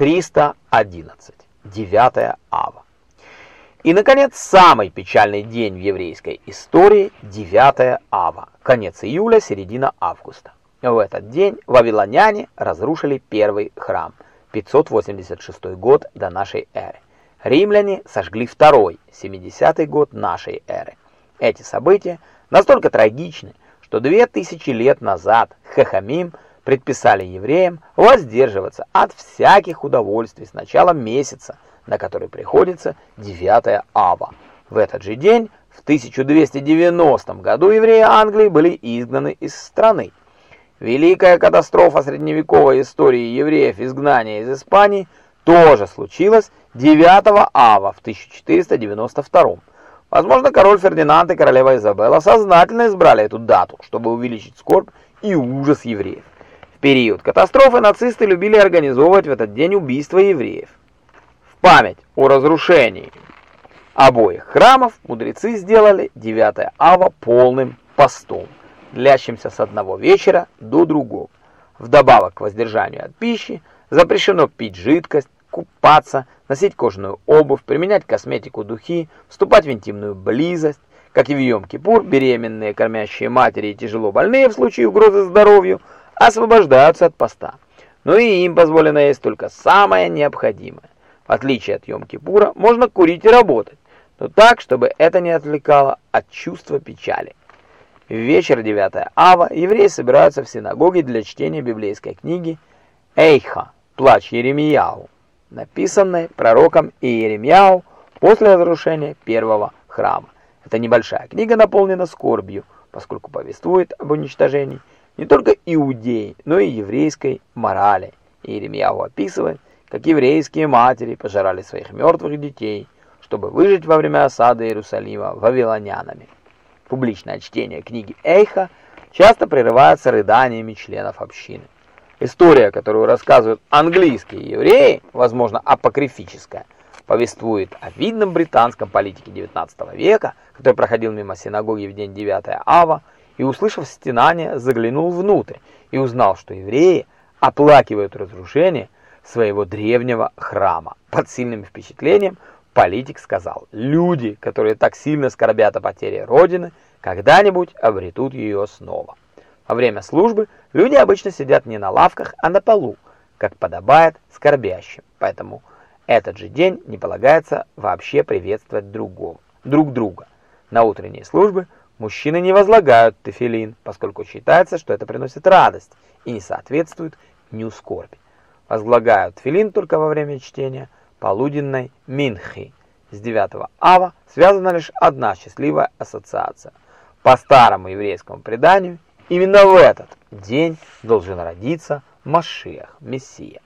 311. 9 ава. И, наконец, самый печальный день в еврейской истории – 9 ава, конец июля, середина августа. В этот день вавилоняне разрушили первый храм, 586 год до нашей эры. Римляне сожгли второй, 70 год нашей эры. Эти события настолько трагичны, что две тысячи лет назад Хахамим предписали евреям воздерживаться от всяких удовольствий с начала месяца, на который приходится 9 ава. В этот же день, в 1290 году, евреи Англии были изгнаны из страны. Великая катастрофа средневековой истории евреев изгнания из Испании тоже случилась 9 ава в 1492 Возможно, король Фердинанд и королева Изабелла сознательно избрали эту дату, чтобы увеличить скорбь и ужас евреев. Период катастрофы нацисты любили организовывать в этот день убийства евреев. В память о разрушении обоих храмов мудрецы сделали 9 ава полным постом, длящимся с одного вечера до другого. Вдобавок к воздержанию от пищи запрещено пить жидкость, купаться, носить кожаную обувь, применять косметику, духи, вступать в интимную близость. Как и в Йом-Кипур, беременные, кормящие матери и тяжело больные в случае угрозы здоровью освобождаются от поста. Но и им позволено есть только самое необходимое. В отличие от Йом-Кипура, можно курить и работать, но так, чтобы это не отвлекало от чувства печали. В вечер 9 ава евреи собираются в синагоге для чтения библейской книги «Эйха. Плач Еремияу» написанной пророком Иеремьяу после разрушения первого храма. Эта небольшая книга наполнена скорбью, поскольку повествует об уничтожении не только иудеи, но и еврейской морали. Иеремьяу описывает, как еврейские матери пожирали своих мертвых детей, чтобы выжить во время осады Иерусалима вавилонянами. Публичное чтение книги Эйха часто прерывается рыданиями членов общины. История, которую рассказывают английские евреи, возможно, апокрифическая, повествует о видном британском политике XIX века, который проходил мимо синагоги в день 9 ава и, услышав стенание, заглянул внутрь и узнал, что евреи оплакивают разрушение своего древнего храма. Под сильным впечатлением политик сказал, люди, которые так сильно скорбят о потере Родины, когда-нибудь обретут ее снова. Во время службы люди обычно сидят не на лавках, а на полу, как подобает скорбящим. Поэтому этот же день не полагается вообще приветствовать другого, друг друга. На утренней службе мужчины не возлагают тефилин, поскольку считается, что это приносит радость и не соответствует дню скорби. Возлагают тефилин только во время чтения полуденной минхи. С 9 ава связана лишь одна счастливая ассоциация. По старому еврейскому преданию – Именно в этот день должен родиться Машиах, Мессия.